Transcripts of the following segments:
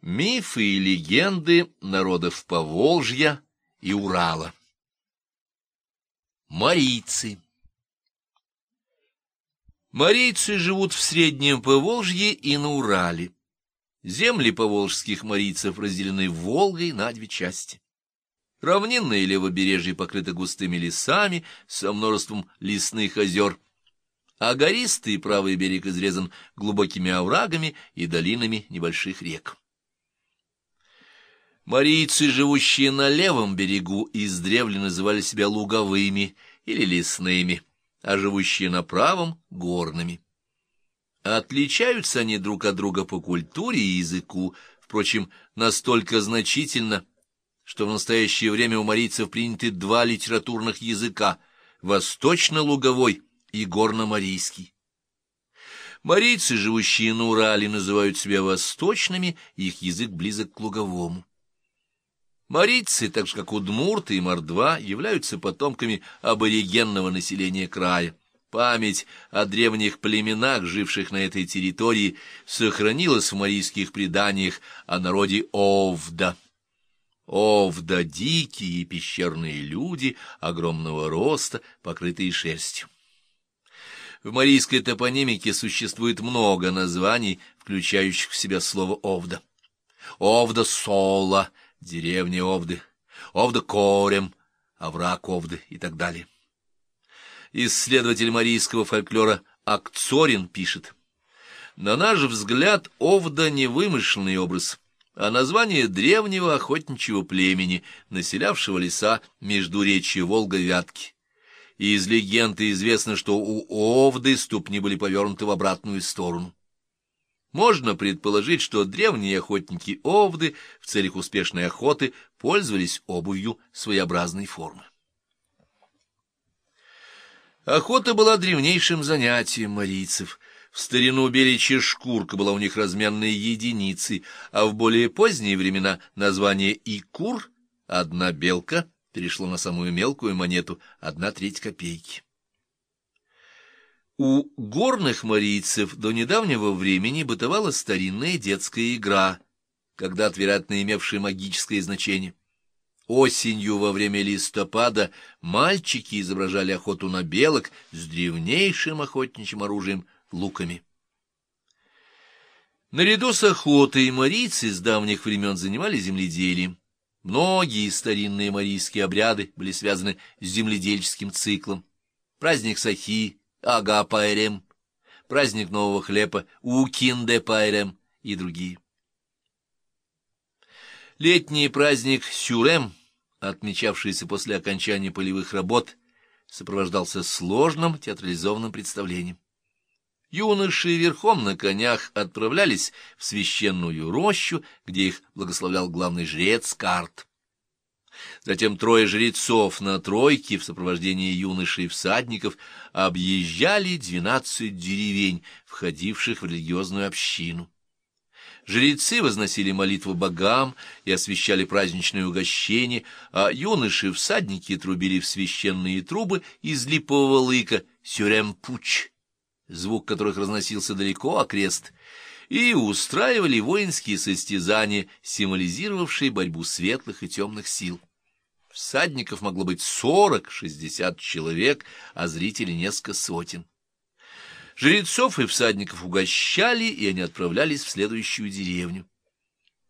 Мифы и легенды народов Поволжья и Урала. Марийцы Марийцы живут в Среднем Поволжье и на Урале. Земли поволжских марийцев разделены Волгой на две части. Равнинное левобережье покрыто густыми лесами со множеством лесных озер, а гористый правый берег изрезан глубокими оврагами и долинами небольших рек. Марийцы, живущие на левом берегу, издревле называли себя луговыми или лесными, а живущие на правом — горными. Отличаются они друг от друга по культуре и языку, впрочем, настолько значительно, что в настоящее время у марийцев приняты два литературных языка — восточно-луговой и горно-марийский. Марийцы, живущие на Урале, называют себя восточными, их язык близок к луговому. Марийцы, так же как удмурты и мордва, являются потомками аборигенного населения края. Память о древних племенах, живших на этой территории, сохранилась в марийских преданиях о народе Овда. Овда — дикие пещерные люди огромного роста, покрытые шерстью. В марийской топонимике существует много названий, включающих в себя слово «овда». Овда-Сола — деревня Овды, Овда-Корем, овраг Овды и так далее. Исследователь марийского фольклора Акцорин пишет, «На наш взгляд, Овда — не вымышленный образ, а название древнего охотничьего племени, населявшего леса между речью Волга-Вятки. И из легенды известно, что у Овды ступни были повернуты в обратную сторону. Можно предположить, что древние охотники Овды в целях успешной охоты пользовались обувью своеобразной формы. Охота была древнейшим занятием марийцев. В старину беличья шкурка была у них разменной единицей, а в более поздние времена название «икур» — одна белка — перешло на самую мелкую монету — одна треть копейки. У горных марийцев до недавнего времени бытовала старинная детская игра, когда-то, вероятно, имевшая магическое значение. Осенью во время листопада мальчики изображали охоту на белок с древнейшим охотничьим оружием — луками. Наряду с охотой марийцы с давних времен занимались земледелием. Многие старинные марийские обряды были связаны с земледельческим циклом. Праздник Сахи, Ага Пайрем, праздник нового хлеба, Укинде Пайрем и другие. Летний праздник Сюрем, отмечавшийся после окончания полевых работ, сопровождался сложным театрализованным представлением. Юноши верхом на конях отправлялись в священную рощу, где их благословлял главный жрец Карт. Затем трое жрецов на тройке в сопровождении юношей и всадников объезжали двенадцать деревень, входивших в религиозную общину. Жрецы возносили молитву богам и освещали праздничные угощения, а юноши-всадники трубили в священные трубы из липового лыка сюремпуч, звук которых разносился далеко окрест, и устраивали воинские состязания, символизировавшие борьбу светлых и темных сил. Всадников могло быть сорок-шестьдесят человек, а зрителей несколько сотен. Жрецов и всадников угощали, и они отправлялись в следующую деревню.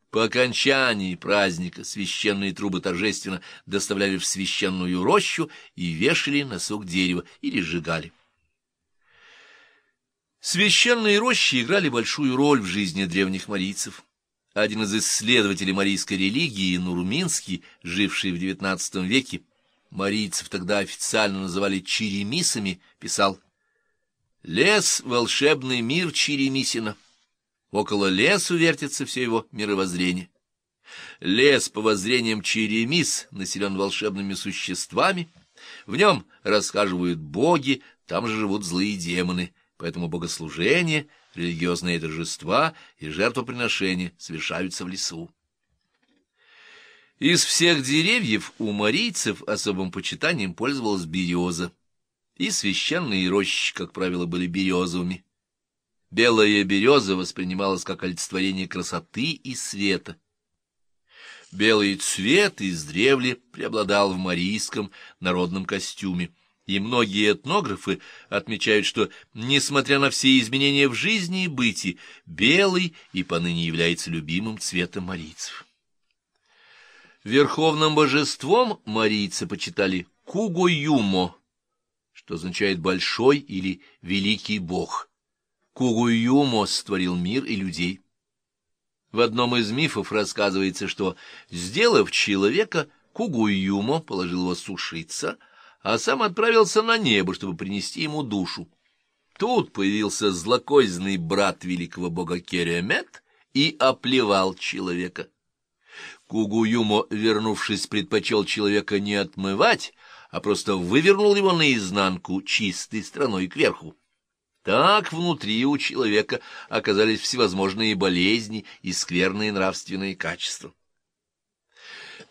По окончании праздника священные трубы торжественно доставляли в священную рощу и вешали на сок дерева или сжигали. Священные рощи играли большую роль в жизни древних марийцев. Один из исследователей марийской религии, Нурминский, живший в XIX веке, марийцев тогда официально называли черемисами, писал «Лес — волшебный мир Черемисина. Около лесу вертится все его мировоззрение. Лес, по воззрениям Черемис, населен волшебными существами, в нем расхаживают боги, там же живут злые демоны, поэтому богослужение — религиозные торжества и жертвоприношения совершаются в лесу. Из всех деревьев у марийцев особым почитанием пользовалась береза, и священные рощи, как правило, были березовыми. Белая береза воспринималась как олицетворение красоты и света. Белый цвет издревле преобладал в марийском народном костюме, и многие этнографы отмечают, что, несмотря на все изменения в жизни и быте, белый и поныне является любимым цветом марийцев. Верховным божеством марийцы почитали Кугуюмо, что означает «большой» или «великий бог». Кугуюмо створил мир и людей. В одном из мифов рассказывается, что, сделав человека, Кугуюмо положил его сушиться, а сам отправился на небо, чтобы принести ему душу. Тут появился злокозненный брат великого бога Керемет и оплевал человека. Кугуюмо, вернувшись, предпочел человека не отмывать, а просто вывернул его наизнанку чистой стороной кверху. Так внутри у человека оказались всевозможные болезни и скверные нравственные качества.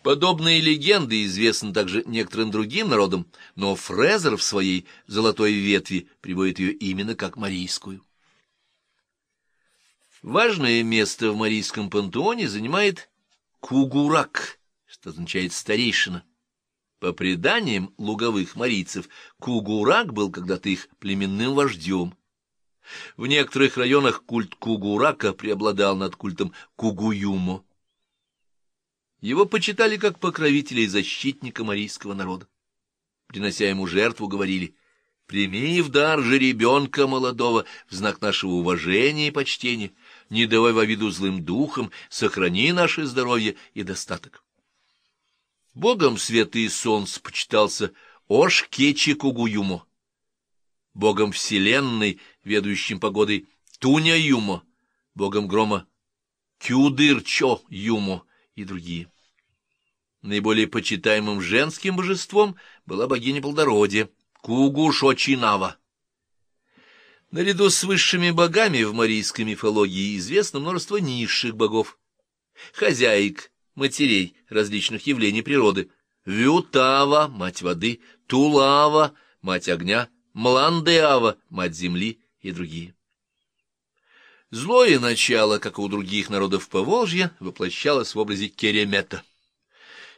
Подобные легенды известны также некоторым другим народам, но Фрезер в своей «Золотой ветви» приводит ее именно как марийскую. Важное место в марийском пантеоне занимает Кугурак, что означает «старейшина». По преданиям луговых марийцев, Кугурак был когда-то их племенным вождем. В некоторых районах культ Кугурака преобладал над культом Кугуюмо. Его почитали как покровителя и защитника марийского народа. Принося ему жертву, говорили, «Прими в дар же ребенка молодого в знак нашего уважения и почтения, не давай во виду злым духом, сохрани наше здоровье и достаток». Богом света и солнца почитался Ош-Кечи Кугуюмо, богом вселенной, ведущим погодой Туня-Юмо, богом грома Кюдыр-Чо-Юмо и другие. Наиболее почитаемым женским божеством была богиня плодородия Кугушочинава. Наряду с высшими богами в марийской мифологии известно множество низших богов, хозяек, матерей различных явлений природы. Вютава, мать воды, Тулава, мать огня, Мландеава, мать земли и другие. Злое начало, как и у других народов Поволжья, воплощалось в образе Керемета.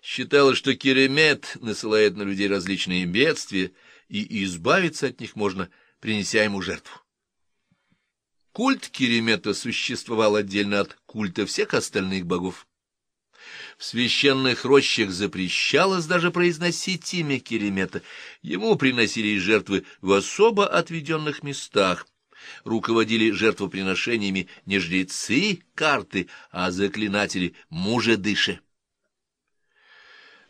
Считалось, что Керемет насылает на людей различные бедствия, и избавиться от них можно, принеся ему жертву. Культ Керемета существовал отдельно от культа всех остальных богов. В священных рощах запрещалось даже произносить имя Керемета. Ему приносили жертвы в особо отведенных местах. Руководили жертвоприношениями не жрецы карты, а заклинатели мужа-дыши.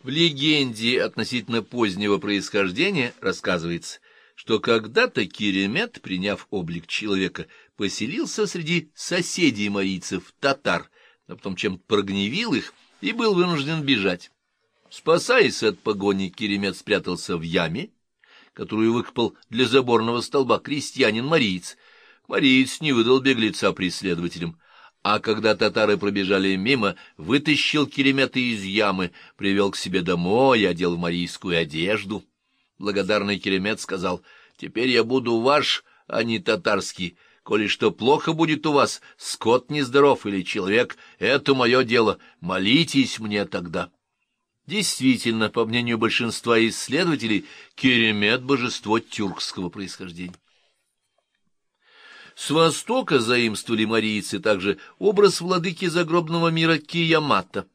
В легенде относительно позднего происхождения рассказывается, что когда-то Керемет, приняв облик человека, поселился среди соседей марийцев, татар, а потом чем прогневил их, и был вынужден бежать. Спасаясь от погони, Керемет спрятался в яме, которую выкопал для заборного столба крестьянин-мариец. Мариец не выдал беглеца преследователям, а когда татары пробежали мимо, вытащил Керемета из ямы, привел к себе домой, одел в марийскую одежду. Благодарный Керемет сказал, «Теперь я буду ваш, а не татарский». Коли что плохо будет у вас, скот нездоров или человек, это мое дело, молитесь мне тогда. Действительно, по мнению большинства исследователей, Керемет — божество тюркского происхождения. С востока заимствовали марийцы также образ владыки загробного мира Киямата.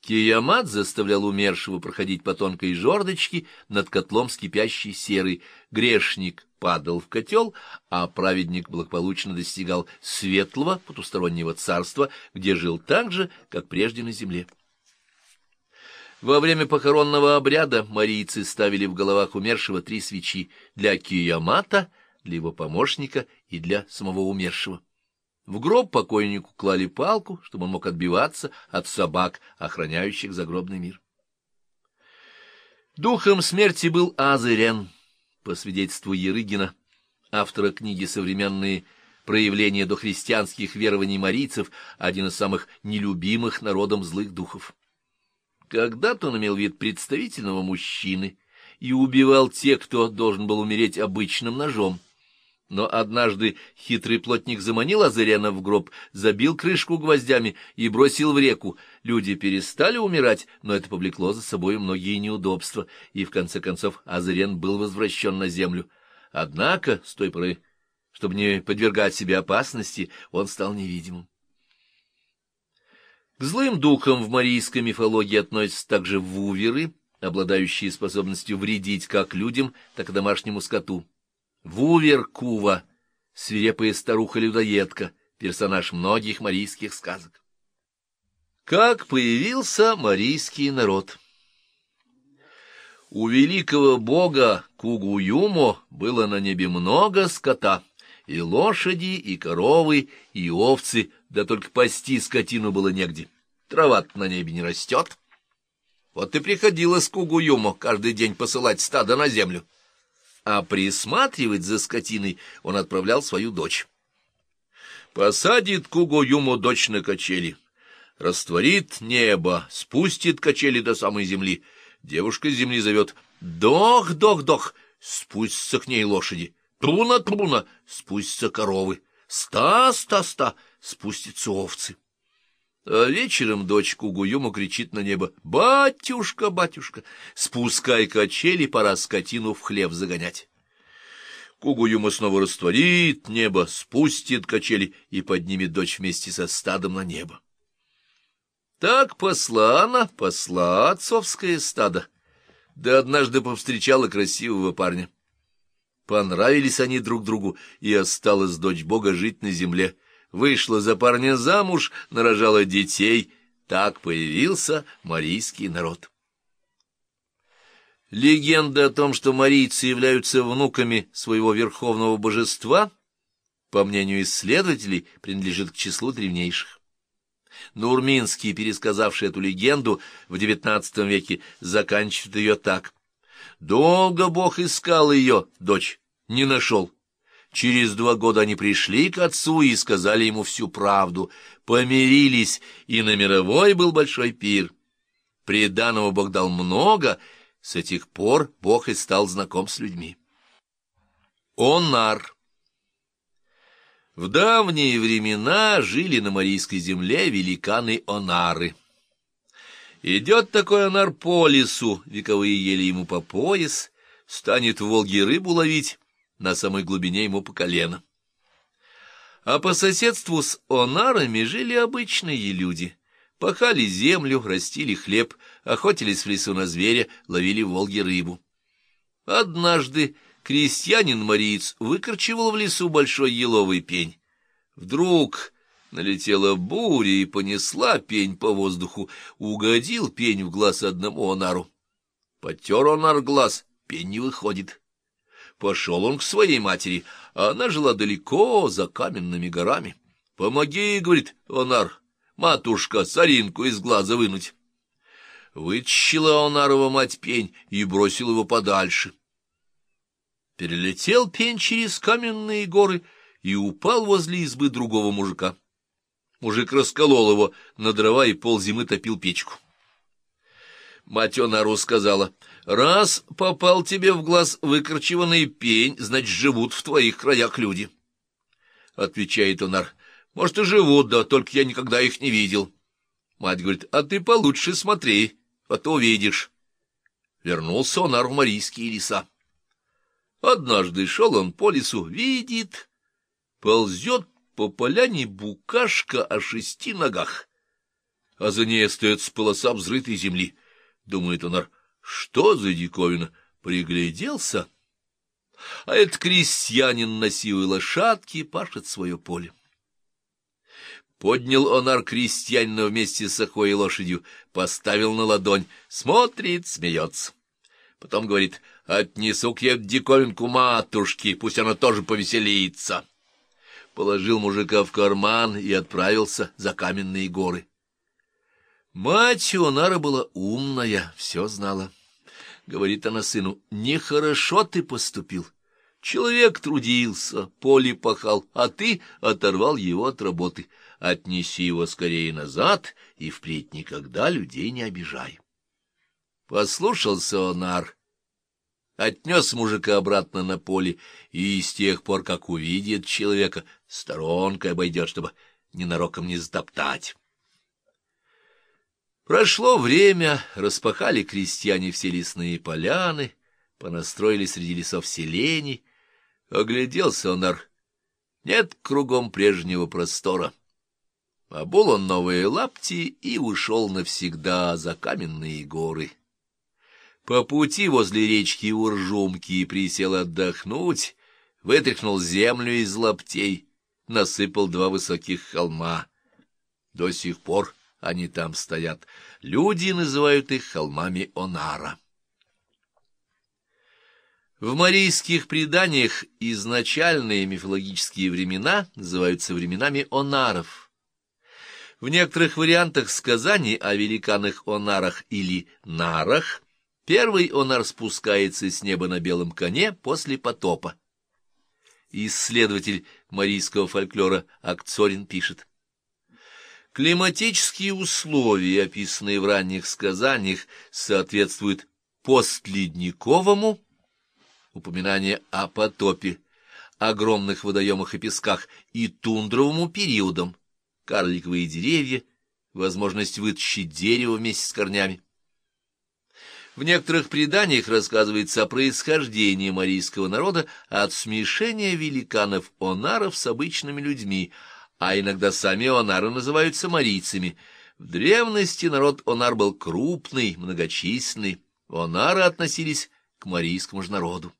Киямат заставлял умершего проходить по тонкой жердочке над котлом с кипящей серой. Грешник падал в котел, а праведник благополучно достигал светлого потустороннего царства, где жил так же, как прежде на земле. Во время похоронного обряда марийцы ставили в головах умершего три свечи для Киямата, для его помощника и для самого умершего. В гроб покойнику клали палку, чтобы он мог отбиваться от собак, охраняющих загробный мир. Духом смерти был Азырен по свидетельству Ерыгина, автора книги «Современные проявления дохристианских верований марийцев», один из самых нелюбимых народом злых духов. Когда-то он имел вид представительного мужчины и убивал тех, кто должен был умереть обычным ножом. Но однажды хитрый плотник заманил Азыряна в гроб, забил крышку гвоздями и бросил в реку. Люди перестали умирать, но это повлекло за собой многие неудобства, и в конце концов Азырян был возвращен на землю. Однако, с той поры, чтобы не подвергать себе опасности, он стал невидимым. К злым духам в марийской мифологии относятся также вуверы, обладающие способностью вредить как людям, так и домашнему скоту. Вувер Кува, свирепая старуха-людоедка, персонаж многих марийских сказок. Как появился марийский народ? У великого бога Кугуюмо было на небе много скота, и лошади, и коровы, и овцы, да только пасти скотину было негде. трава на небе не растет. Вот и приходилось Кугуюмо каждый день посылать стадо на землю а присматривать за скотиной он отправлял свою дочь. Посадит Куго-Юму дочь на качели, растворит небо, спустит качели до самой земли. Девушка с земли зовет «Дох, дох, дох!» Спустятся к ней лошади. «Труна, труна!» Спустятся коровы. «Ста, ста, ста!» Спустятся овцы. А вечером дочь Кугуюму кричит на небо «Батюшка, батюшка, спускай качели, пора скотину в хлев загонять». Кугуюма снова растворит небо, спустит качели и поднимет дочь вместе со стадом на небо. Так посла она, посла отцовское стадо, да однажды повстречала красивого парня. Понравились они друг другу, и осталась дочь Бога жить на земле — вышла за парня замуж, нарожала детей. Так появился марийский народ. Легенда о том, что марийцы являются внуками своего верховного божества, по мнению исследователей, принадлежит к числу древнейших. Нурминский, пересказавший эту легенду в XIX веке, заканчивает ее так. «Долго Бог искал ее, дочь, не нашел. Через два года они пришли к отцу и сказали ему всю правду, помирились, и на мировой был большой пир. Преданного Бог дал много, с этих пор Бог и стал знаком с людьми. Онар В давние времена жили на Марийской земле великаны-онары. Идет такой онар по лесу, вековые ели ему по пояс, станет в Волге рыбу ловить, на самой глубине ему по колено. А по соседству с онарами жили обычные люди. Пахали землю, растили хлеб, охотились в лесу на зверя, ловили в Волге рыбу. Однажды крестьянин-мариец выкорчевал в лесу большой еловый пень. Вдруг налетела буря и понесла пень по воздуху, угодил пень в глаз одному онару. Потер онар глаз, пень не выходит. Пошел он к своей матери, а она жила далеко, за каменными горами. «Помоги, — говорит Онар, — матушка, соринку из глаза вынуть». Вытащила Онарова мать пень и бросил его подальше. Перелетел пень через каменные горы и упал возле избы другого мужика. Мужик расколол его на дрова и ползимы топил печку. Мать сказала — Раз попал тебе в глаз выкорчеванный пень, значит, живут в твоих краях люди. Отвечает Онар. Может, и живут, да только я никогда их не видел. Мать говорит, а ты получше смотри, а то увидишь. Вернулся Онар в Марийские леса. Однажды шел он по лесу, видит, ползет по поляне букашка о шести ногах, а за ней остается полоса взрытой земли. Думает Онар, что за диковина? Пригляделся. А этот крестьянин на сивой лошадке пашет свое поле. Поднял онар крестьянина вместе с охой лошадью, поставил на ладонь, смотрит, смеется. Потом говорит, отнесу-ка я диковинку матушке, пусть она тоже повеселится. Положил мужика в карман и отправился за каменные горы. Мать Ионара была умная, все знала. Говорит она сыну, нехорошо ты поступил. Человек трудился, поле пахал, а ты оторвал его от работы. Отнеси его скорее назад и впредь никогда людей не обижай. Послушался Онар, отнес мужика обратно на поле, и с тех пор, как увидит человека, сторонкой обойдет, чтобы ненароком не затоптать. Прошло время, распахали крестьяне все лесные поляны, понастроили среди лесов селений. Огляделся Онар. Нет кругом прежнего простора. Обул он новые лапти и ушел навсегда за каменные горы. По пути возле речки Уржумки присел отдохнуть, вытряхнул землю из лаптей, насыпал два высоких холма. До сих пор они там стоят. Люди называют их холмами Онара. В марийских преданиях изначальные мифологические времена называются временами Онаров. В некоторых вариантах сказаний о великанах Онарах или Нарах первый Онар спускается с неба на белом коне после потопа. Исследователь марийского фольклора Акцорин пишет. Климатические условия, описанные в ранних сказаниях, соответствуют постледниковому, упоминание о потопе, огромных водоемах и песках, и тундровому периодам, карликовые деревья, возможность вытащить дерево вместе с корнями. В некоторых преданиях рассказывается о происхождении марийского народа от смешения великанов-онаров с обычными людьми – а иногда сами онары называются марийцами. В древности народ онар был крупный, многочисленный, онары относились к марийскому же народу.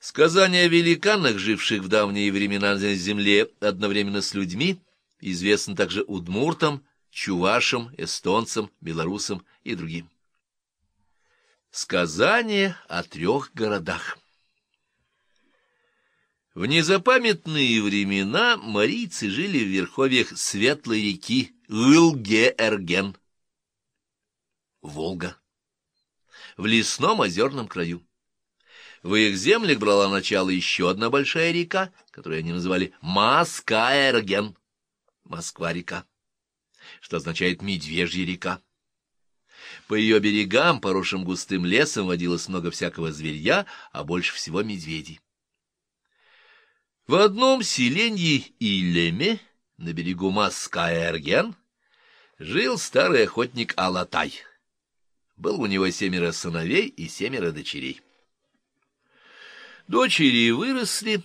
Сказания о великанах, живших в давние времена на земле одновременно с людьми, известны также удмуртам, чувашам, эстонцам, белорусам и другим. Сказание о трех городах в незапамятные времена марийцы жили в верховьях светлой реки Илге-Эрген, Волга, в лесном озерном краю. В их землях брала начало еще одна большая река, которую они называли Маскаэрген, Москва-река, что означает «медвежья река». По ее берегам, поросшим густым лесом, водилось много всякого зверья, а больше всего медведей. В одном селенье Илеме, на берегу Маскаэрген, жил старый охотник Алатай. Был у него семеро сыновей и семеро дочерей. Дочери выросли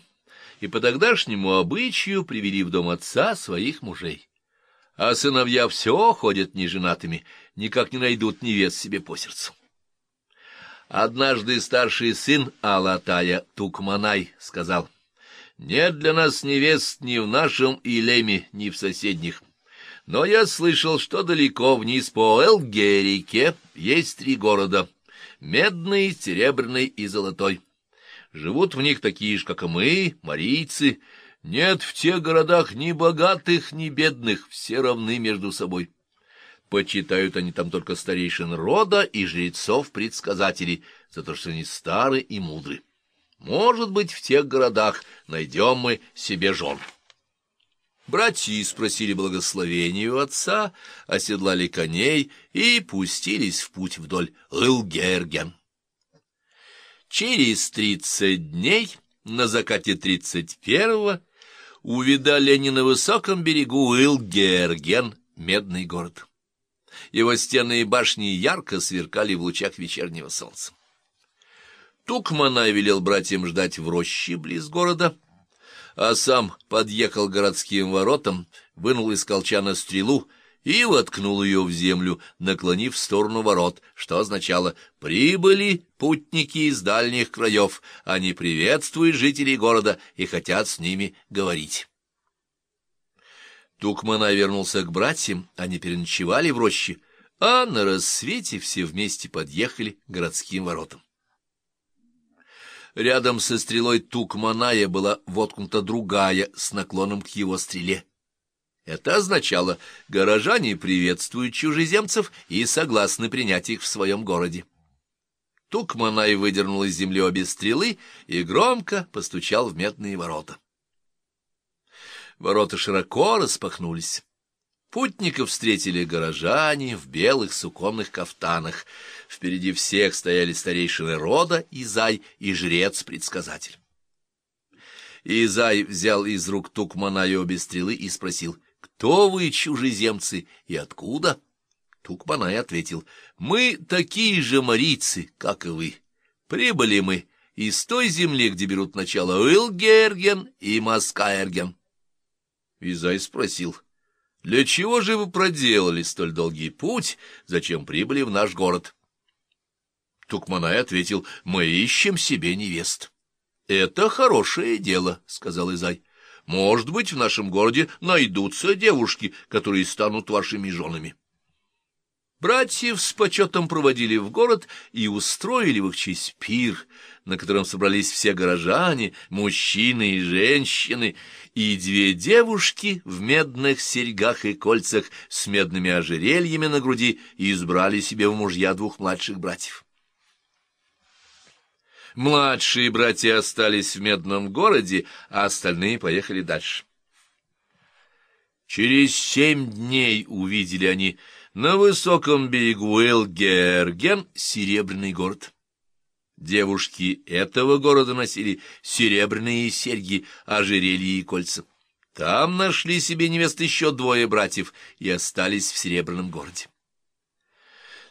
и по тогдашнему обычаю привели в дом отца своих мужей. А сыновья все ходят неженатыми, никак не найдут невест себе по сердцу. Однажды старший сын Алатая, Тукманай, сказал, нет для нас невест ни в нашем Илеме, ни в соседних. Но я слышал, что далеко вниз по Элгерике есть три города — Медный, Серебряный и Золотой. Живут в них такие же, как и мы, марийцы. Нет в тех городах ни богатых, ни бедных, все равны между собой. Почитают они там только старейшин рода и жрецов-предсказателей, за то, что они стары и мудры. Может быть, в тех городах найдем мы себе жен. Братья спросили благословения у отца, оседлали коней и пустились в путь вдоль Илгерген. Через тридцать дней, на закате тридцать первого, увидали они на высоком берегу Илгерген, медный город. Его стены и башни ярко сверкали в лучах вечернего солнца. Тукмана велел братьям ждать в роще близ города, а сам подъехал к городским воротам, вынул из колчана стрелу и воткнул ее в землю, наклонив в сторону ворот, что означало «прибыли путники из дальних краев, они приветствуют жителей города и хотят с ними говорить». Тукмана вернулся к братьям, они переночевали в роще, а на рассвете все вместе подъехали к городским воротам. Рядом со стрелой Тукманая была воткнута другая с наклоном к его стреле. Это означало, горожане приветствуют чужеземцев и согласны принять их в своем городе. Тукманай выдернул из земли обе стрелы и громко постучал в медные ворота. Ворота широко распахнулись. Путников встретили горожане в белых суконных кафтанах. Впереди всех стояли старейшины рода, Изай и жрец-предсказатель. Изай взял из рук Тукмана и обе стрелы и спросил, «Кто вы, чужеземцы, и откуда?» Тукманай ответил, «Мы такие же марийцы, как и вы. Прибыли мы из той земли, где берут начало Уилгерген и Маскаерген». Изай спросил, для чего же вы проделали столь долгий путь? Зачем прибыли в наш город? Тукманай ответил, мы ищем себе невест. Это хорошее дело, сказал Изай. Может быть, в нашем городе найдутся девушки, которые станут вашими женами. Братьев с почетом проводили в город и устроили в их честь пир, на котором собрались все горожане, мужчины и женщины, и две девушки в медных серьгах и кольцах с медными ожерельями на груди избрали себе в мужья двух младших братьев. Младшие братья остались в медном городе, а остальные поехали дальше. Через семь дней увидели они на высоком берегу Элгерген серебряный город. Девушки этого города носили серебряные серьги, ожерелья и кольца. Там нашли себе невест еще двое братьев и остались в серебряном городе.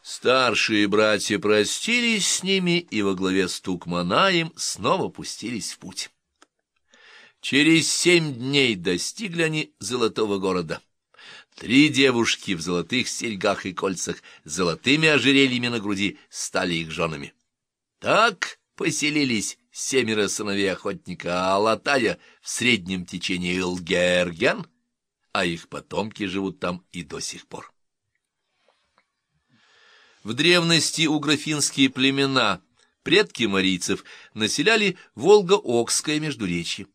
Старшие братья простились с ними и во главе с Тукманаем снова пустились в путь. Через семь дней достигли они золотого города. Три девушки в золотых серьгах и кольцах, с золотыми ожерельями на груди, стали их женами. Так поселились семеро сыновей охотника Алатая в среднем течении Илгерген, а их потомки живут там и до сих пор. В древности уграфинские племена, предки марийцев, населяли Волго-Окское междуречье.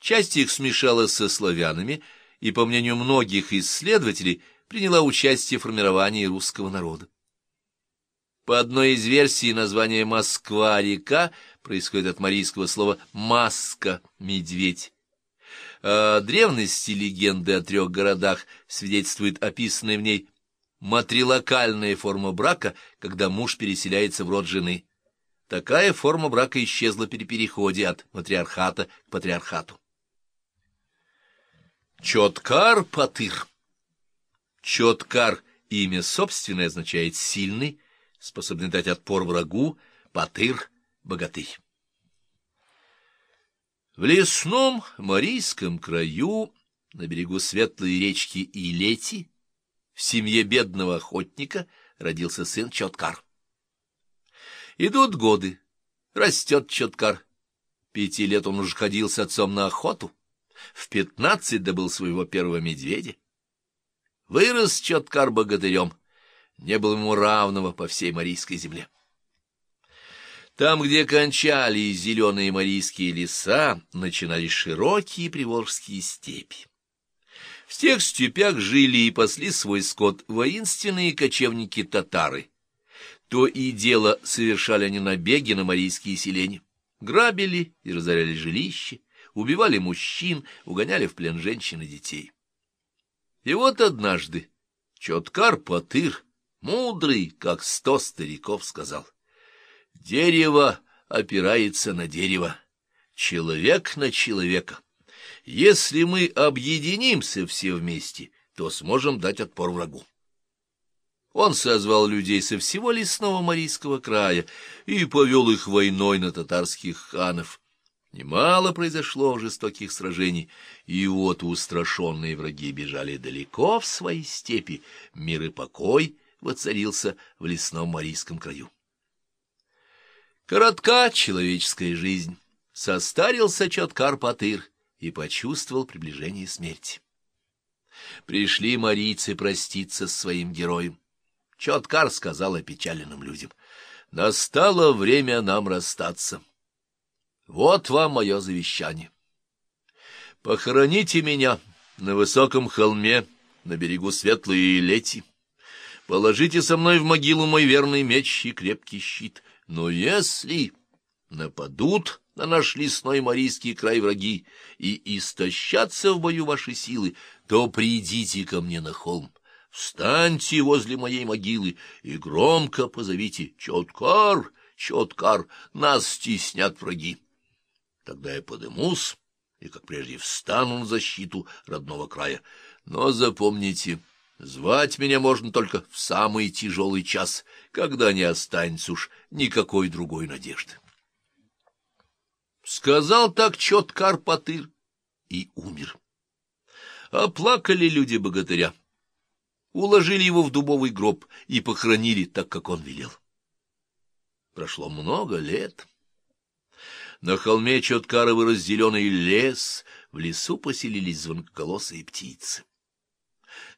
Часть их смешалась со славянами и, по мнению многих исследователей, приняла участие в формировании русского народа. По одной из версий, название «Москва-река» происходит от марийского слова «маска» — «медведь». О древности легенды о трех городах свидетельствует описанная в ней матрилокальная форма брака, когда муж переселяется в род жены. Такая форма брака исчезла при переходе от матриархата к патриархату. Чоткар-патыр Чоткар — имя собственное означает «сильный», способный дать отпор врагу, патыр — богатырь. В лесном Марийском краю, на берегу светлой речки Илети, в семье бедного охотника родился сын Чоткар. Идут годы, растет Чоткар. Пяти лет он уже ходил с отцом на охоту, в пятнадцать добыл своего первого медведя. Вырос Чоткар богатырем, не было ему равного по всей Марийской земле. Там, где кончались зеленые марийские леса, начинались широкие приволжские степи. В тех степях жили и пасли свой скот воинственные кочевники-татары. То и дело совершали они набеги на марийские селения, грабили и разоряли жилища, убивали мужчин, угоняли в плен женщин и детей. И вот однажды Чоткар-Патыр, мудрый, как сто стариков, сказал, «Дерево опирается на дерево, человек на человека. Если мы объединимся все вместе, то сможем дать отпор врагу». Он созвал людей со всего лесного Марийского края и повел их войной на татарских ханов. Немало произошло жестоких сражений, и вот устрашенные враги бежали далеко в свои степи, мир и покой воцарился в лесном Марийском краю. Коротка человеческая жизнь, состарился Чоткар-Патыр и почувствовал приближение смерти. Пришли марийцы проститься с своим героем. Чоткар сказал опечаленным людям, «Настало время нам расстаться». Вот вам мое завещание. Похороните меня на высоком холме, на берегу светлой лети. Положите со мной в могилу мой верный меч и крепкий щит. Но если нападут на наш лесной марийский край враги и истощатся в бою ваши силы, то придите ко мне на холм, встаньте возле моей могилы и громко позовите «Чоткар, Чоткар, нас стеснят враги». Тогда я подымусь и, как прежде, встану на защиту родного края. Но запомните, звать меня можно только в самый тяжелый час, когда не останется уж никакой другой надежды. Сказал так четко Арпатыр и умер. Оплакали люди богатыря, уложили его в дубовый гроб и похоронили так, как он велел. Прошло много лет. На холме Чоткара вырос зеленый лес, в лесу поселились звонкоголосые птицы.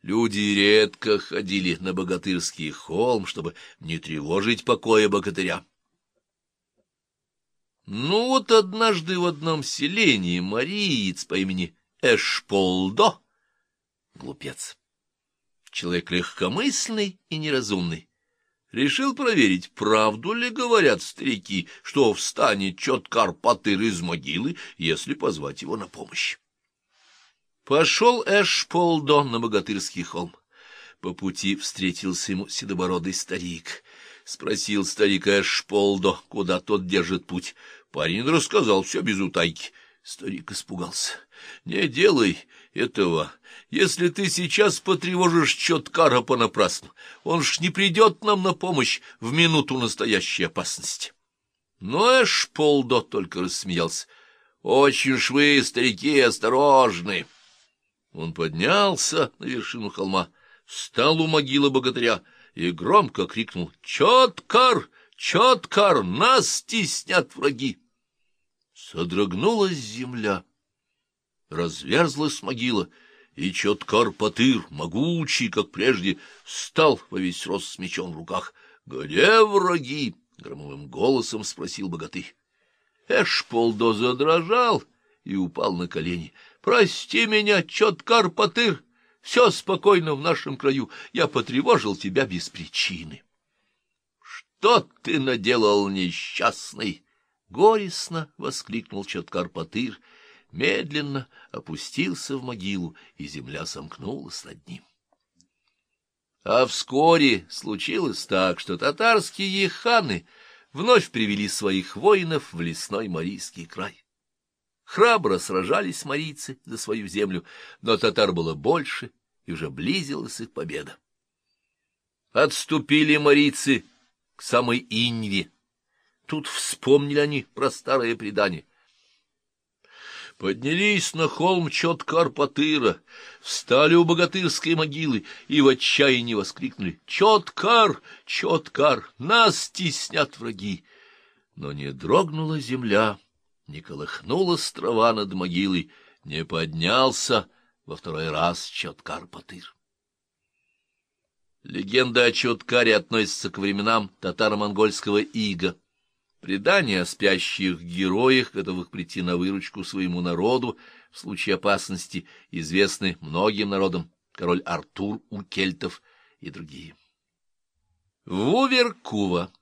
Люди редко ходили на богатырский холм, чтобы не тревожить покоя богатыря. Ну вот однажды в одном селении мариец по имени Эшполдо, глупец, человек легкомысленный и неразумный, решил проверить, правду ли говорят старики, что встанет Чоткар-Патыр из могилы, если позвать его на помощь. Пошел Эшполдо на богатырский холм. По пути встретился ему седобородый старик. Спросил старик Эшполдо, куда тот держит путь. Парень рассказал все без утайки. Старик испугался. — Не делай этого. Если ты сейчас потревожишь Чоткара понапрасну, он ж не придет нам на помощь в минуту настоящей опасности. Но Эшполдо только рассмеялся. — Очень ж вы, старики, осторожны. Он поднялся на вершину холма, встал у могилы богатыря и громко крикнул «Чоткар! Чоткар! Нас стеснят враги!» Содрогнулась земля, разверзлась могила, и Чоткар-Патыр, могучий, как прежде, встал во весь рост с мечом в руках. «Где враги?» — громовым голосом спросил богатырь. Эшполдо задрожал и упал на колени. «Прости меня, Чоткар-Патыр, все спокойно в нашем краю, я потревожил тебя без причины». «Что ты наделал, несчастный?» — горестно воскликнул Чоткар-Патыр, — медленно опустился в могилу, и земля сомкнулась над ним. А вскоре случилось так, что татарские ханы вновь привели своих воинов в лесной Марийский край. Храбро сражались марийцы за свою землю, но татар было больше, и уже близилась их победа. Отступили марийцы к самой Иньве. Тут вспомнили они про старое предание. Поднялись на холм Чоткар-Патыра, встали у богатырской могилы и в отчаянии воскликнули «Чоткар! Чоткар! Нас стеснят враги!» Но не дрогнула земля, не колыхнулась трава над могилой, не поднялся во второй раз Чоткар-Патыр. Легенда о Чоткаре относится к временам татаро-монгольского ига. Предания о спящих героях, готовых прийти на выручку своему народу в случае опасности, известны многим народам, король Артур у кельтов и другие. Вуверкува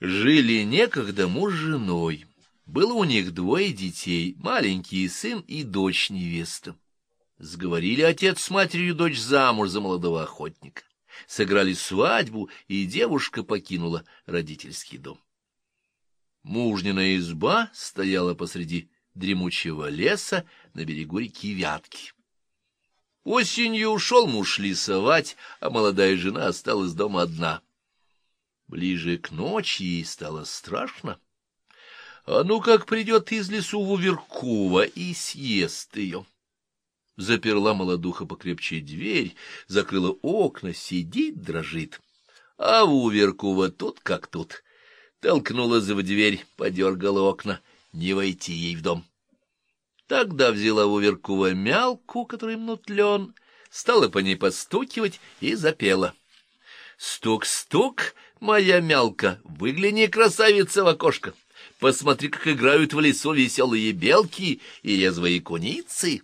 Жили некогда муж с женой. Было у них двое детей, маленький сын и дочь-невеста. Сговорили отец с матерью дочь замуж за молодого охотника сыграли свадьбу, и девушка покинула родительский дом. Мужнина изба стояла посреди дремучего леса на берегу реки Вятки. Осенью ушел муж лесовать, а молодая жена осталась дома одна. Ближе к ночи ей стало страшно. А ну как придет из лесу Вуверкова и съест ее заперла молодуха покрепче дверь, закрыла окна, сидит, дрожит. А Уверкова тут как тут. Толкнула за дверь, подергала окна, не войти ей в дом. Тогда взяла Уверкова мялку, которой мнут лен, стала по ней постукивать и запела. «Стук-стук, моя мялка, выгляни, красавица, в окошко, посмотри, как играют в лесу веселые белки и резвые куницы».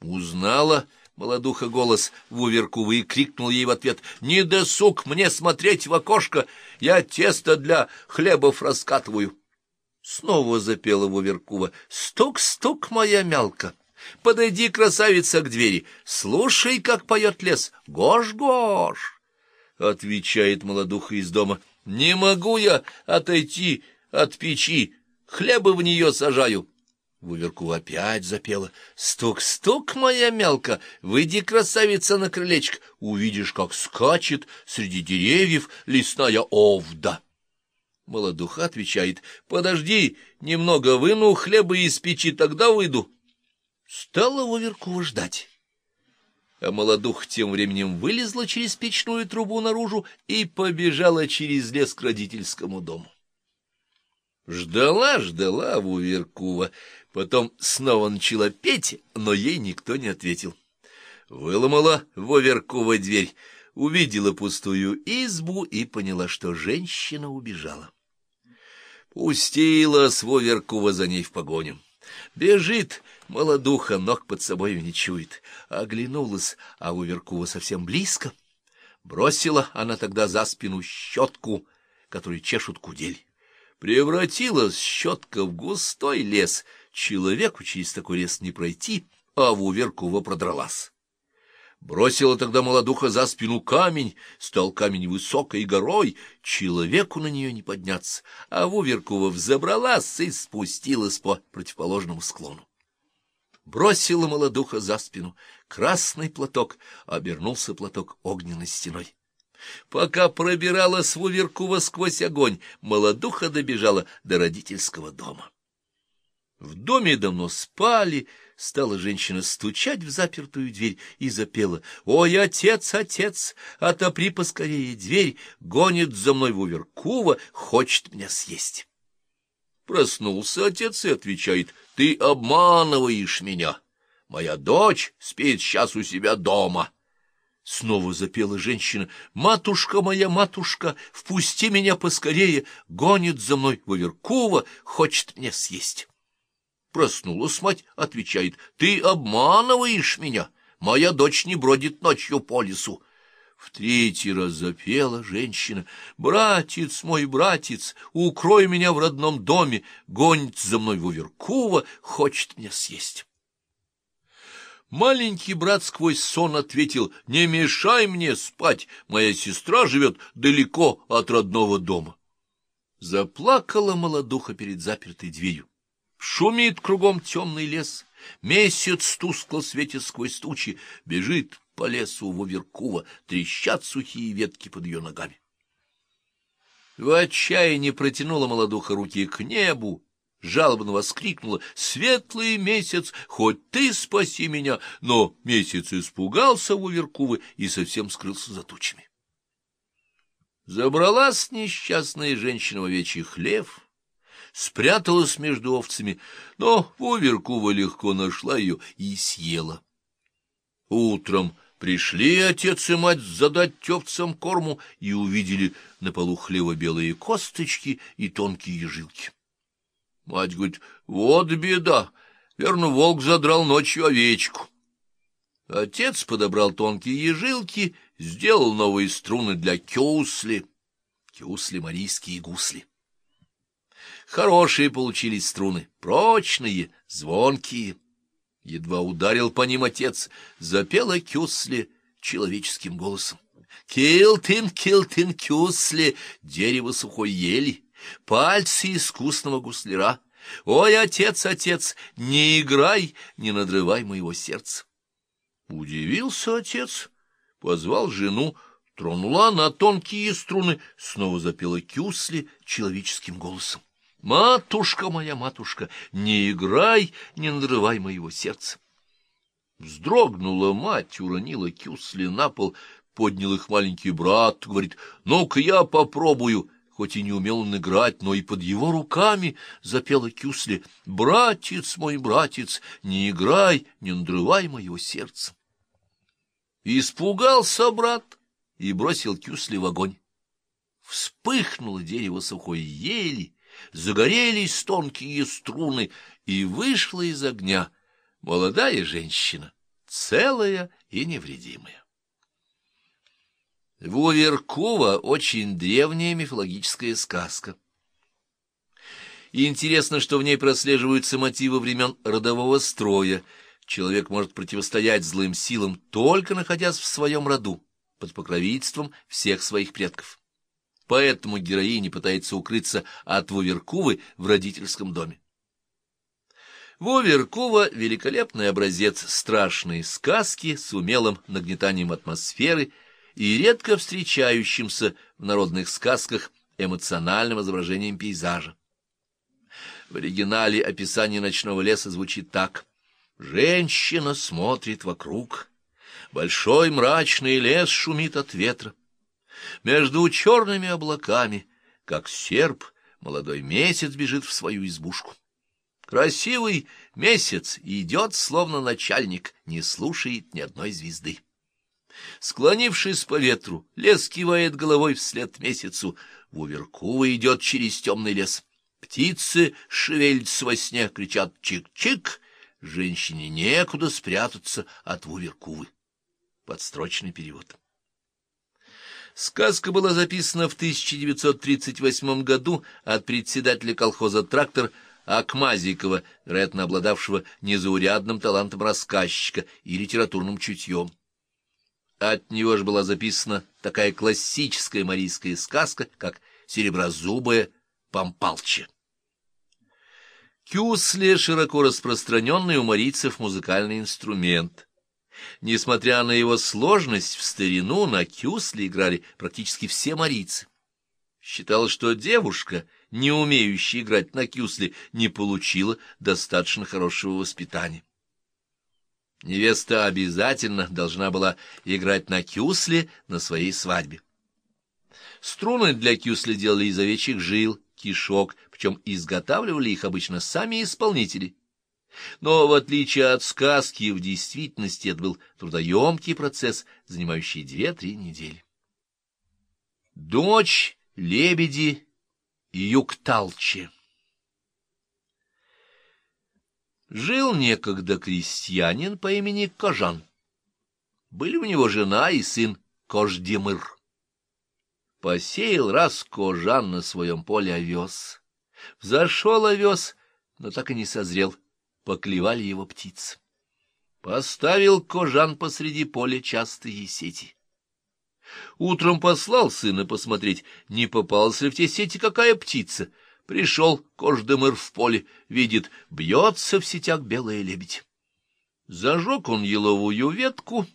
Узнала молодуха голос Вуверкува и крикнул ей в ответ, «Не досуг мне смотреть в окошко, я тесто для хлебов раскатываю». Снова запела Вуверкува, «Стук-стук, моя мялка, Подойди, красавица, к двери. Слушай, как поет лес. Гош-гош!» Отвечает молодуха из дома. «Не могу я отойти от печи. Хлеба в нее сажаю». Вуверку опять запела. «Стук-стук, моя мелка, выйди, красавица, на крылечко, увидишь, как скачет среди деревьев лесная овда». Молодуха отвечает, «Подожди, немного выну хлеба из печи, тогда выйду». Стала Вуверкова ждать. А молодуха тем временем вылезла через печную трубу наружу и побежала через лес к родительскому дому. Ждала, ждала Вуверкова, потом снова начала петь, но ей никто не ответил. Выломала Вуверкова дверь, увидела пустую избу и поняла, что женщина убежала. Пустила Своверкова за ней в погоню. Бежит, молодуха, ног под собой не чует. Оглянулась, а Уверкова совсем близко. Бросила она тогда за спину щетку, которую чешут кудель. Превратилась щетка в густой лес. Человеку через такой лес не пройти, а в Уверкова продралась. Бросила тогда молодуха за спину камень, стал камень высокой горой, человеку на нее не подняться, а Вуверкова взобралась и спустилась по противоположному склону. Бросила молодуха за спину красный платок, обернулся платок огненной стеной. Пока пробиралась Вуверкова сквозь огонь, молодуха добежала до родительского дома. В доме давно спали, стала женщина стучать в запертую дверь и запела. «Ой, отец, отец, отопри поскорее дверь, гонит за мной Вуверкува, хочет меня съесть». Проснулся отец и отвечает, «Ты обманываешь меня. Моя дочь спит сейчас у себя дома». Снова запела женщина. «Матушка моя, матушка, впусти меня поскорее, гонит за мной Вуверкува, хочет меня съесть». Проснулась мать, отвечает, «Ты обманываешь меня, моя дочь не бродит ночью по лесу». В третий раз запела женщина, «Братец мой, братец, укрой меня в родном доме, гонит за мной Вуверкува, хочет меня съесть». Маленький брат сквозь сон ответил, «Не мешай мне спать, моя сестра живет далеко от родного дома». Заплакала молодуха перед запертой дверью. Шумит кругом темный лес, месяц тускло светит сквозь тучи, бежит по лесу Вуверкува, трещат сухие ветки под ее ногами. В отчаянии протянула молодуха руки к небу, жалобно воскликнула «Светлый месяц, хоть ты спаси меня!» Но месяц испугался Вуверкувы и совсем скрылся за тучами. Забралась несчастная женщина в овечий хлев — спряталась между овцами, но Уверкува легко нашла ее и съела. Утром пришли отец и мать задать овцам корму и увидели на полу хлева белые косточки и тонкие ежилки. Мать говорит, вот беда, верно, волк задрал ночью овечку. Отец подобрал тонкие ежилки, сделал новые струны для кюсли, кюсли марийские гусли. Хорошие получились струны, прочные, звонкие. Едва ударил по ним отец, запела Кюсли человеческим голосом. Килтин, килтин, кюсли, дерево сухой ели, пальцы искусного гусляра. Ой, отец, отец, не играй, не надрывай моего сердца. Удивился отец, позвал жену, тронула на тонкие струны, снова запела кюсли человеческим голосом. Матушка моя, матушка, не играй, не надрывай моего сердца. Вздрогнула мать, уронила кюсли на пол, поднял их маленький брат, говорит, ну-ка я попробую, хоть и не умел он играть, но и под его руками запела кюсли, братец мой, братец, не играй, не надрывай моего сердца. Испугался брат и бросил кюсли в огонь. Вспыхнуло дерево сухой ели, загорелись тонкие струны, и вышла из огня молодая женщина, целая и невредимая. Вуверкова — очень древняя мифологическая сказка. И интересно, что в ней прослеживаются мотивы времен родового строя. человек может противостоять злым силам, только находясь в своем роду, под покровительством всех своих предков. Поэтому героиня пытается укрыться от Вуверкувы в родительском доме. Вуверкува — великолепный образец страшной сказки с умелым нагнетанием атмосферы и редко встречающимся в народных сказках эмоциональным изображением пейзажа. В оригинале описание ночного леса звучит так. «Женщина смотрит вокруг. Большой мрачный лес шумит от ветра. Между черными облаками, как серп, молодой месяц бежит в свою избушку. Красивый месяц идет, словно начальник, не слушает ни одной звезды. Склонившись по ветру, лес кивает головой вслед месяцу. Вуверкува идет через темный лес. Птицы шевелятся во сне, кричат «чик-чик». Женщине некуда спрятаться от Вуверкувы. Подстрочный перевод. Сказка была записана в 1938 году от председателя колхоза «Трактор» Акмазикова, вероятно, обладавшего незаурядным талантом рассказчика и литературным чутьем. От него же была записана такая классическая марийская сказка, как «Сереброзубая Пампалча». Кюсли — широко распространенный у марийцев музыкальный инструмент. Несмотря на его сложность, в старину на кюсли играли практически все марийцы. Считалось, что девушка, не умеющая играть на кюсле, не получила достаточно хорошего воспитания. Невеста обязательно должна была играть на кюсле на своей свадьбе. Струны для кюсли делали из овечьих жил, кишок, причем изготавливали их обычно сами исполнители. Но, в отличие от сказки, в действительности это был трудоемкий процесс, занимающий две-три недели. Дочь лебеди Юкталче Жил некогда крестьянин по имени Кожан. Были у него жена и сын Кождемыр. Посеял раз Кожан на своем поле овес. Взошел овес, но так и не созрел. Поклевали его птицы. Поставил Кожан посреди поля частые сети. Утром послал сына посмотреть, не попалась ли в те сети какая птица — Пришел Кождемыр в поле, видит, бьется в сетях белая лебедь. Зажег он еловую ветку,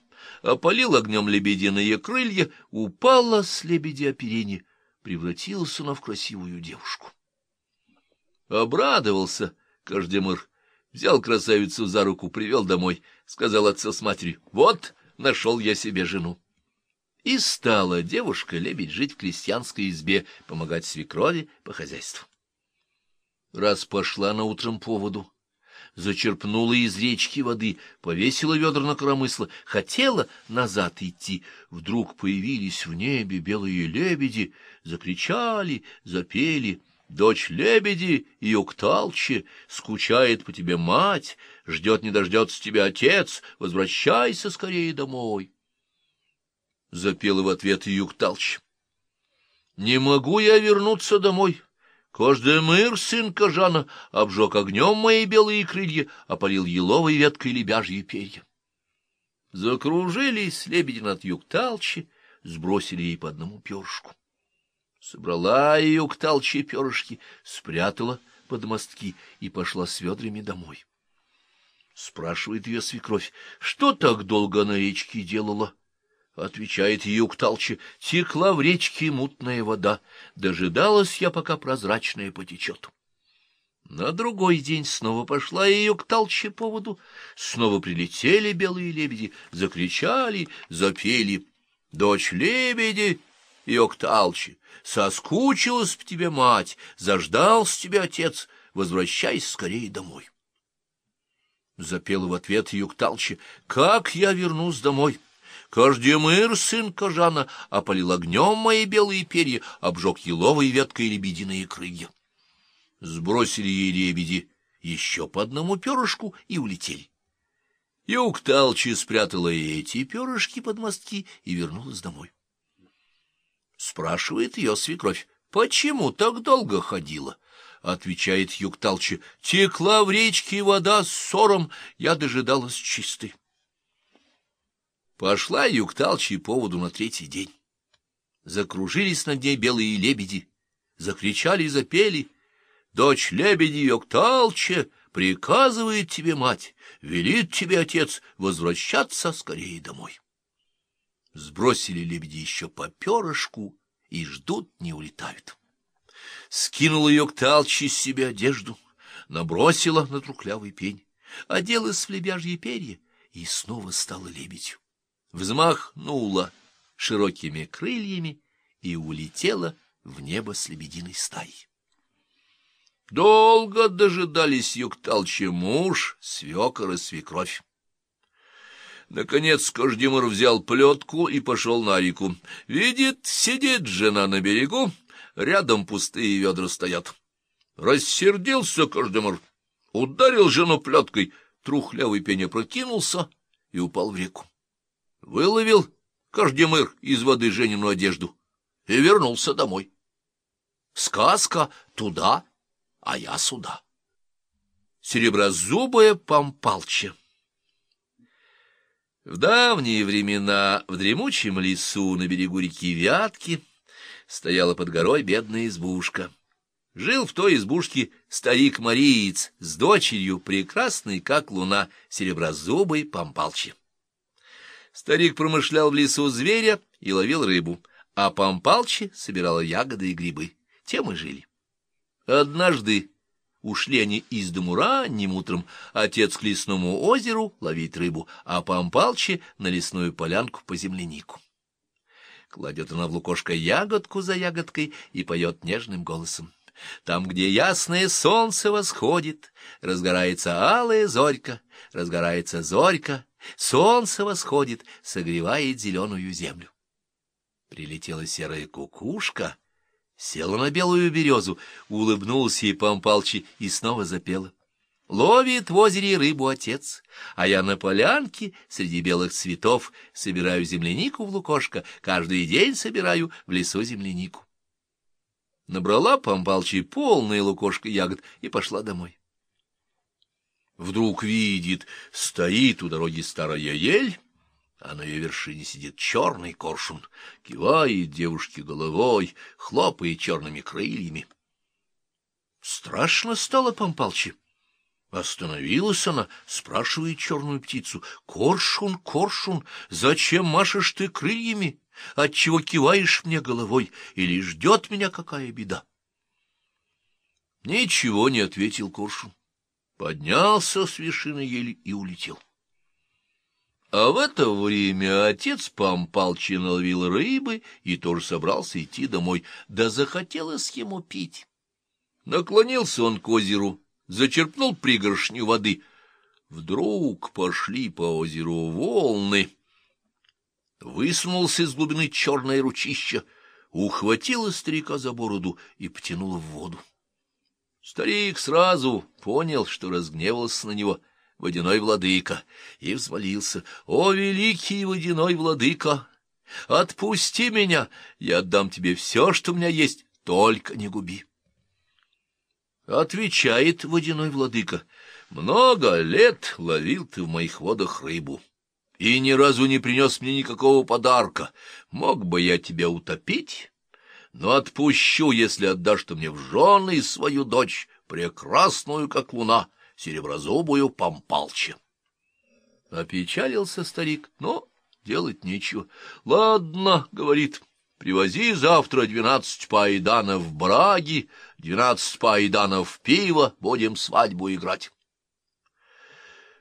опалил огнем лебединые крылья, упала с лебеди оперение, превратилась она в красивую девушку. Обрадовался Кождемыр, взял красавицу за руку, привел домой, сказал отцу с матерью, вот, нашел я себе жену. И стала девушка-лебедь жить в крестьянской избе, помогать свекрови по хозяйству раз пошла на утром по воду, зачерпнула из речки воды, повесила ведра на коромысло, хотела назад идти. Вдруг появились в небе белые лебеди, закричали, запели. Дочь лебеди и укталче, скучает по тебе мать, ждет не дождется тебя отец, возвращайся скорее домой. Запела в ответ Юкталч. Не могу я вернуться домой. Кождемыр, сын Кожана, обжег огнем мои белые крылья, опалил еловой веткой лебяжьи перья. Закружились лебеди над югталчи, сбросили ей по одному перышку. Собрала ее югталчи перышки, спрятала под мостки и пошла с ведрами домой. Спрашивает ее свекровь, что так долго на речке делала? Отвечает Юкталчи, текла в речке мутная вода, дожидалась я, пока прозрачная потечет. На другой день снова пошла и Юкталчи по воду, снова прилетели белые лебеди, закричали, запели. Дочь лебеди, Юкталчи, соскучилась по тебе мать, заждался тебя отец, возвращайся скорее домой. Запела в ответ Юкталчи, как я вернусь домой? — Кождемыр, сын Кожана, опалил огнем мои белые перья, обжег еловой веткой лебединые крылья. Сбросили ей лебеди еще по одному перышку и улетели. Юкталчи спрятала эти перышки под мостки и вернулась домой. Спрашивает ее свекровь, почему так долго ходила? — отвечает Юкталча. — Текла в речке вода с сором, я дожидалась чистой. Пошла Юкталча по поводу на третий день. Закружились над ней белые лебеди, закричали и запели. Дочь лебеди Юкталча приказывает тебе мать, велит тебе отец возвращаться скорее домой. Сбросили лебеди еще по перышку и ждут, не улетают скинула ее к талчи с себя одежду, набросила на трухлявый пень, оделась в лебяжье перья и снова стала лебедью. Взмахнула широкими крыльями и улетела в небо с лебединой стаей. Долго дожидались Юкталчи муж, свекор и свекровь. Наконец Кождемыр взял плетку и пошел на реку. Видит, сидит жена на берегу, Рядом пустые ведра стоят. Рассердился Кождемыр, ударил жену плеткой, трухлявый пень опрокинулся и упал в реку. Выловил Кождемыр из воды Женину одежду и вернулся домой. Сказка туда, а я сюда. Сереброзубая помпалча. В давние времена в дремучем лесу на берегу реки Вятки стояла под горой бедная избушка. Жил в той избушке старик-мариец с дочерью, прекрасной, как луна, сереброзубой Пампалчи. Старик промышлял в лесу зверя и ловил рыбу, а Пампалчи собирала ягоды и грибы. Тем и жили. Однажды ушли они из дому ранним утром, отец к лесному озеру ловить рыбу, а Пампалчи на лесную полянку по землянику. Кладет она в лукошко ягодку за ягодкой и поет нежным голосом. Там, где ясное солнце восходит, разгорается алая зорька, разгорается зорька, солнце восходит, согревает зеленую землю. Прилетела серая кукушка, села на белую березу, улыбнулся ей Пампалчи и снова запела. Ловит в озере рыбу отец, а я на полянке среди белых цветов собираю землянику в лукошко, каждый день собираю в лесу землянику. Набрала Пампалчи полное лукошко ягод и пошла домой. Вдруг видит, стоит у дороги старая ель, а на ее вершине сидит черный коршун, кивает девушке головой, хлопает черными крыльями. Страшно стало Пампалчи. Остановилась она, спрашивает черную птицу. — Коршун, коршун, зачем машешь ты крыльями? Отчего киваешь мне головой? Или ждет меня какая беда? Ничего не ответил коршун. Поднялся с вершины ели и улетел. А в это время отец Пампалчи наловил рыбы и тоже собрался идти домой, да захотелось ему пить. Наклонился он к озеру, зачерпнул пригоршню воды. Вдруг пошли по озеру волны. Высунулся из глубины черное ручище, ухватила старика за бороду и потянула в воду. Старик сразу понял, что разгневался на него водяной владыка, и взвалился. — О, великий водяной владыка! Отпусти меня, я отдам тебе все, что у меня есть, только не губи. Отвечает водяной владыка, много лет ловил ты в моих водах рыбу, и ни разу не принес мне никакого подарка. Мог бы я тебя утопить, но отпущу, если отдашь ты мне в жены свою дочь, прекрасную, как луна, сереброзубую помпалча. Опечалился старик, но делать нечего. — Ладно, — говорит, — привози завтра двенадцать пайданов браги, двенадцать пайданов пива, будем свадьбу играть.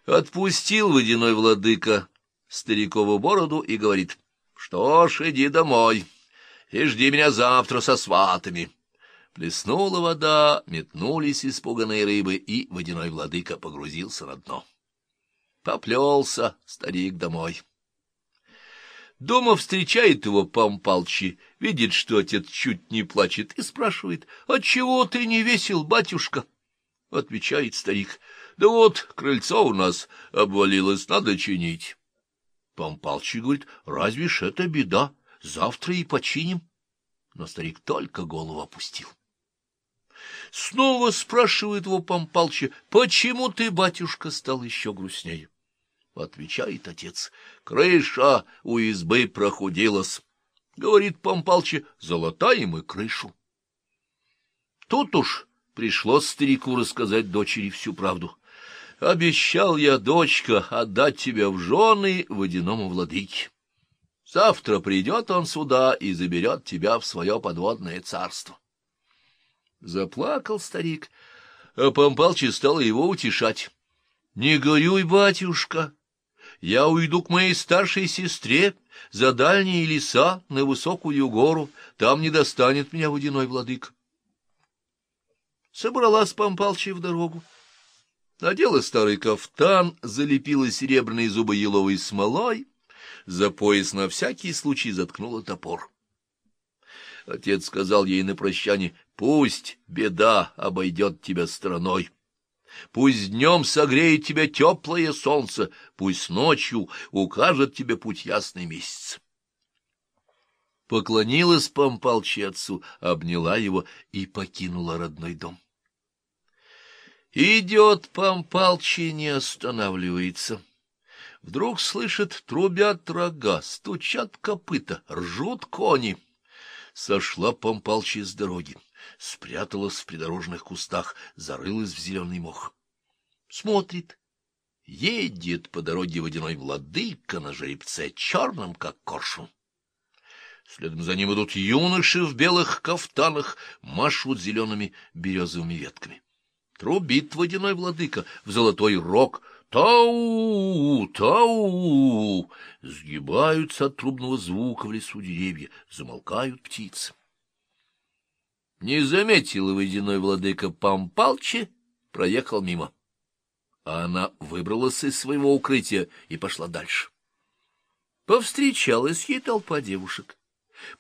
Отпустил водяной владыка старикову бороду и говорит, что ж, иди домой и жди меня завтра со сватами. Плеснула вода, метнулись испуганные рыбы, и водяной владыка погрузился на дно. Поплелся старик домой. Дома встречает его Пампалчи, видит, что отец чуть не плачет, и спрашивает, «Отчего ты не весел, батюшка?» Отвечает старик, «Да вот, крыльцо у нас обвалилось, надо чинить». Пампалчи говорит, «Разве ж это беда? Завтра и починим». Но старик только голову опустил. Снова спрашивает его Пампалча, почему ты, батюшка, стал еще грустнее? Отвечает отец, крыша у избы прохудилась. Говорит Пампалча, золотаем и крышу. Тут уж пришлось старику рассказать дочери всю правду. Обещал я, дочка, отдать тебя в жены водяному владыке. Завтра придет он сюда и заберет тебя в свое подводное царство. Заплакал старик, а Пампалчи стала его утешать. — Не горюй, батюшка, я уйду к моей старшей сестре за дальние леса на высокую гору, там не достанет меня водяной владык. Собралась Пампалчи в дорогу. Надела старый кафтан, залепила серебряные зубы еловой смолой, за пояс на всякий случай заткнула топор. Отец сказал ей на прощание, пусть беда обойдет тебя стороной. Пусть днем согреет тебя теплое солнце, пусть ночью укажет тебе путь ясный месяц. Поклонилась Пампалчи отцу, обняла его и покинула родной дом. Идет Пампалчи, не останавливается. Вдруг слышит, трубят рога, стучат копыта, ржут кони. Сошла Пампалчи с дороги, спряталась в придорожных кустах, зарылась в зеленый мох. Смотрит. Едет по дороге водяной владыка на жеребце, черном, как коршун. Следом за ним идут юноши в белых кафтанах, машут зелеными березовыми ветками. Трубит водяной владыка в золотой рог — Тау, тау! Сгибаются от трубного звука в лесу деревья, замолкают птицы. Не заметила водяной владыка Пампалчи, проехал мимо. А она выбралась из своего укрытия и пошла дальше. Повстречалась ей толпа девушек.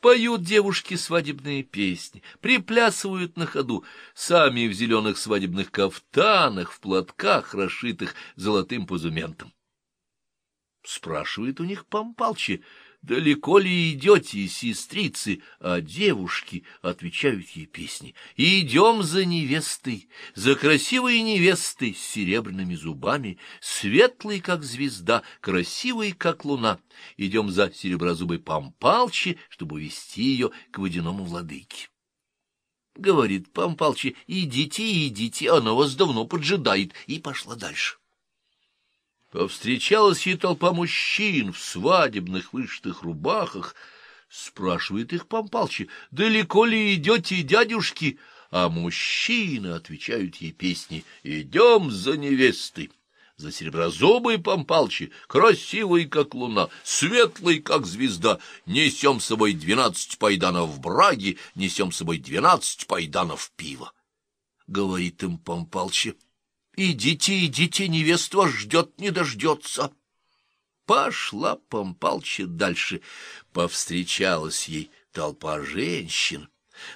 Поют девушки свадебные песни, приплясывают на ходу, сами в зеленых свадебных кафтанах, в платках, расшитых золотым позументом. Спрашивает у них Пампалчи, далеко ли идете, сестрицы, а девушки отвечают ей песни. Идем за невестой, за красивой невестой с серебряными зубами, светлой, как звезда, красивой, как луна. Идем за сереброзубой Пампалчи, чтобы увести ее к водяному владыке. Говорит Пампалчи, идите, идите, она вас давно поджидает, и пошла дальше. Повстречалась ей толпа мужчин в свадебных вышитых рубахах. Спрашивает их Пампалчи, далеко ли идете, дядюшки? А мужчины отвечают ей песни, идем за невестой. За сереброзубой Пампалчи, красивый, как луна, светлый, как звезда, несем с собой двенадцать пайданов браги, несем с собой двенадцать пайданов пива. Говорит им Пампалчи. Идите, идите, невеста вас ждет, не дождется. Пошла Помпалча дальше. Повстречалась ей толпа женщин.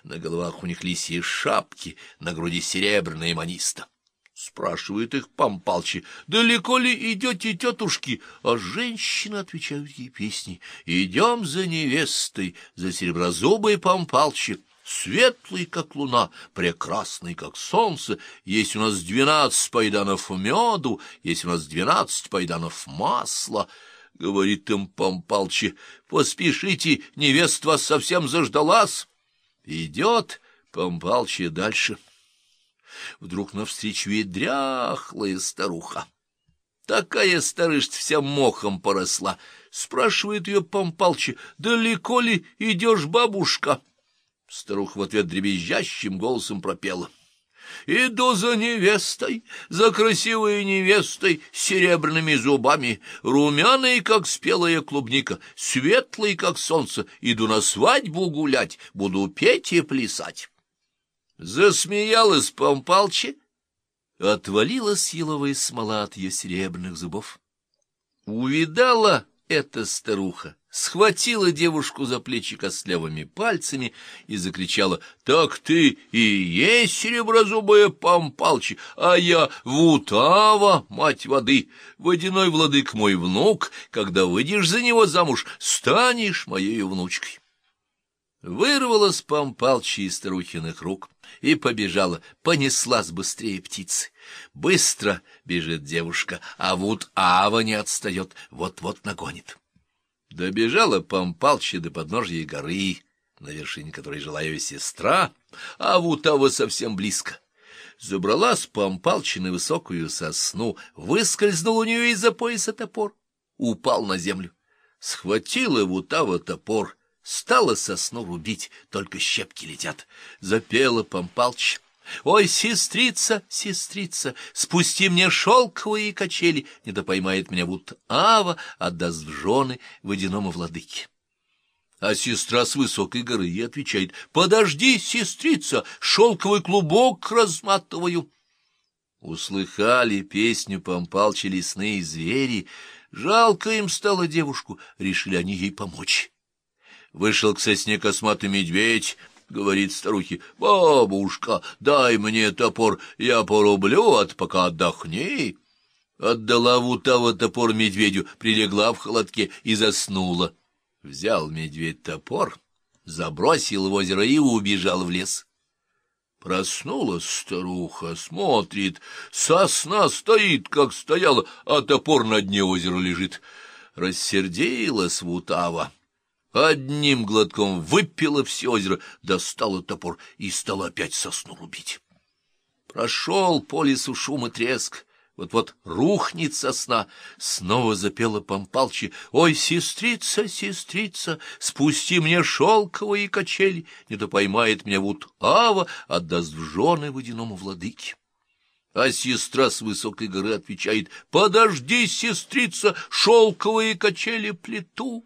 На головах у них лисьи шапки, на груди серебряная маниста. Спрашивает их Пампалчи, далеко ли идете, тетушки? А женщины отвечают ей песни. Идем за невестой, за сереброзубой Пампалчи. Светлый, как луна, прекрасный, как солнце. Есть у нас двенадцать пайданов меду, есть у нас двенадцать пайданов масла. Говорит им Пампалчи, поспешите, невеста вас совсем заждалась. Идет Пампалчи дальше. Вдруг навстречу ей дряхлая старуха. Такая старышка вся мохом поросла. Спрашивает ее Пампалчи, далеко ли идешь, бабушка? — Старуха в ответ дребезжащим голосом пропела. «Иду за невестой, за красивой невестой, с серебряными зубами, румяной, как спелая клубника, светлой, как солнце. Иду на свадьбу гулять, буду петь и плясать». Засмеялась Помпалчи, отвалилась еловая смола от ее серебряных зубов. Увидала эта старуха схватила девушку за плечи костлявыми пальцами и закричала, «Так ты и есть сереброзубая Пампалчи, а я Вутава, мать воды, водяной владык мой внук, когда выйдешь за него замуж, станешь моей внучкой». Вырвалась помпалча из старухиных рук и побежала, понеслась быстрее птицы. Быстро бежит девушка, а вот Ава не отстает, вот-вот нагонит. Добежала помпалча до подножья горы, на вершине которой жила ее сестра, а вот Ава совсем близко. Забралась помпалча на высокую сосну, выскользнул у нее из-за пояса топор, упал на землю. Схватила Вутава топор — Стала сосну рубить, только щепки летят. Запела Помпалч. Ой, сестрица, сестрица, спусти мне шелковые качели, не да поймает меня вот Ава, отдаст в жены водяному владыке. А сестра с высокой горы ей отвечает, «Подожди, сестрица, шелковый клубок разматываю». Услыхали песню Помпалчи лесные звери, жалко им стало девушку, решили они ей помочь. Вышел к сосне косматый медведь, говорит старухе, «Бабушка, дай мне топор, я порублю, от пока отдохни». Отдала Вутава топор медведю, прилегла в холодке и заснула. Взял медведь топор, забросил в озеро и убежал в лес. Проснулась старуха, смотрит, сосна стоит, как стояла, а топор на дне озера лежит. Рассердилась Вутава Одним глотком выпила все озеро, достала топор и стала опять сосну рубить. Прошел по лесу шум и треск. Вот-вот рухнет сосна. Снова запела Помпалчи. «Ой, сестрица, сестрица, спусти мне шелковые качели, не то поймает меня вот Ава, отдаст в жены водяному владыке». А сестра с высокой горы отвечает, «Подожди, сестрица, шелковые качели плету».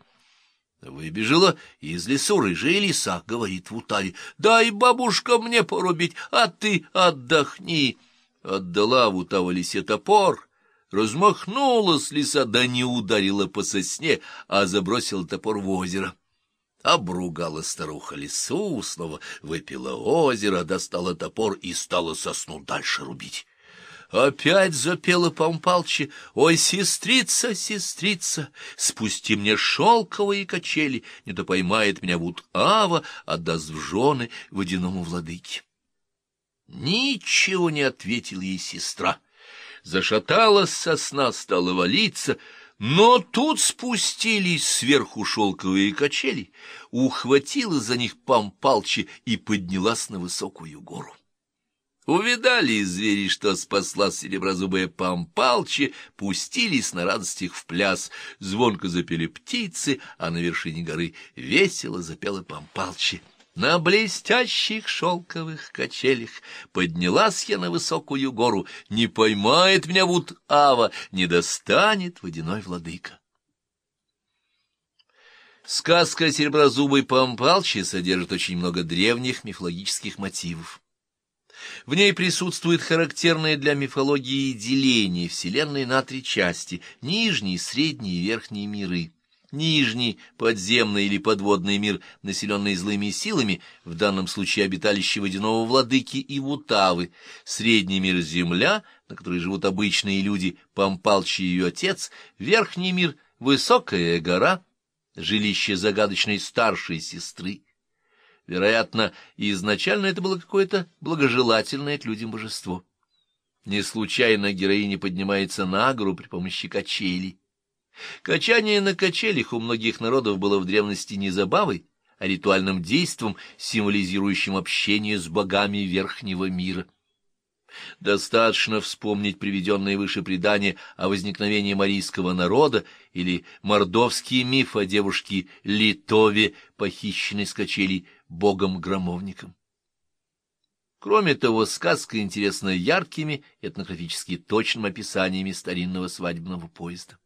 Выбежала из лесу рыжая лиса, говорит в утаре. «Дай, бабушка, мне порубить, а ты отдохни!» Отдала в утаву лисе топор, размахнулась лиса, да не ударила по сосне, а забросила топор в озеро. Обругала старуха лису, снова выпила озеро, достала топор и стала сосну дальше рубить. Опять запела Помпалчи, «Ой, сестрица, сестрица, спусти мне шелковые качели, не то поймает меня вот Ава, отдаст в жены водяному владыке». Ничего не ответила ей сестра. Зашаталась сосна, стала валиться, но тут спустились сверху шелковые качели, ухватила за них Помпалчи и поднялась на высокую гору. Увидали звери, что спасла сереброзубая Пампалчи, пустились на радостях в пляс, звонко запели птицы, а на вершине горы весело запела Пампалчи. На блестящих шелковых качелях поднялась я на высокую гору, не поймает меня вот Ава, не достанет водяной владыка. Сказка сереброзубой Пампалчи содержит очень много древних мифологических мотивов. В ней присутствует характерное для мифологии деление Вселенной на три части — нижний, средний и верхний миры. Нижний, подземный или подводный мир, населенный злыми силами, в данном случае обиталище водяного владыки и Вутавы. Средний мир — земля, на которой живут обычные люди, Пампалчи ее отец. Верхний мир — высокая гора, жилище загадочной старшей сестры. Вероятно, изначально это было какое-то благожелательное к людям божество. Не случайно героиня поднимается на гору при помощи качелей. Качание на качелях у многих народов было в древности не забавой, а ритуальным действом, символизирующим общение с богами верхнего мира. Достаточно вспомнить приведенные выше предания о возникновении марийского народа или мордовский миф о девушке Литове, похищенной с качелей богом-громовником. Кроме того, сказка интересна яркими этнографически точными описаниями старинного свадебного поезда.